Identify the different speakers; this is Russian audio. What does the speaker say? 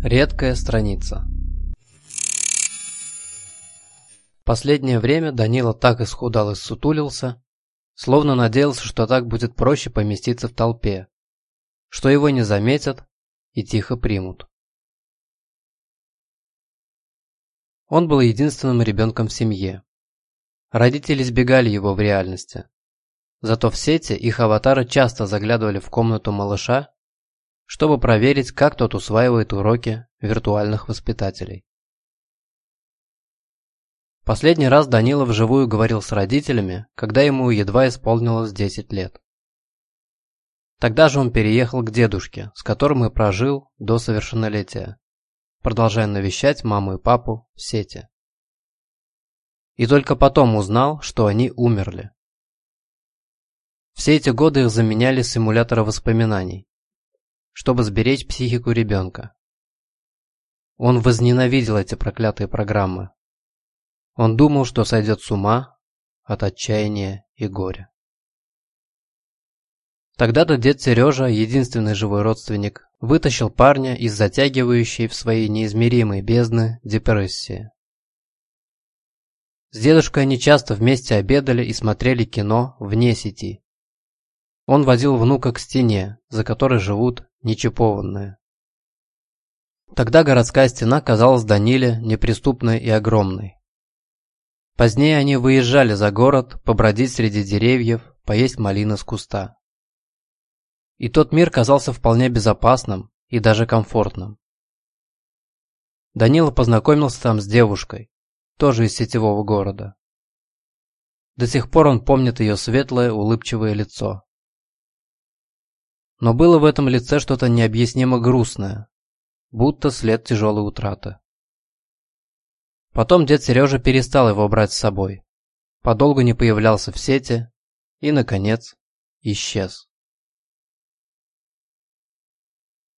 Speaker 1: Редкая страница. Последнее время Данила так исхудал и сутулился, словно надеялся, что так будет проще поместиться в толпе, что его не заметят и тихо примут. Он был единственным ребенком в семье. Родители избегали его в реальности. Зато в сети их аватары часто заглядывали в комнату малыша, чтобы проверить, как тот усваивает уроки виртуальных воспитателей. Последний раз Данила вживую говорил с родителями, когда ему едва исполнилось 10 лет. Тогда же он переехал к дедушке, с которым и прожил до совершеннолетия, продолжая навещать маму и папу в сети. И только потом узнал, что они умерли. Все эти годы их заменяли симуляторы воспоминаний, чтобы сберечь психику ребенка. Он возненавидел эти проклятые программы, он думал, что сойдет с ума от отчаяния и горя. Тогда-то дед Сережа, единственный живой родственник, вытащил парня из затягивающей в свои неизмеримые бездны депрессии. С дедушкой они часто вместе обедали и смотрели кино вне сети. Он водил внука к стене, за которой живут нечипованные. Тогда городская стена казалась Даниле неприступной и огромной. Позднее они выезжали за город, побродить среди деревьев, поесть малины с куста. И тот мир казался вполне безопасным и даже комфортным. Данила познакомился там с девушкой, тоже из сетевого города. До сих пор он помнит ее светлое, улыбчивое лицо. Но было в этом лице что-то необъяснимо грустное, будто след тяжелой утраты. Потом дед Сережа перестал его брать с собой. Подолгу не появлялся в сети и, наконец, исчез.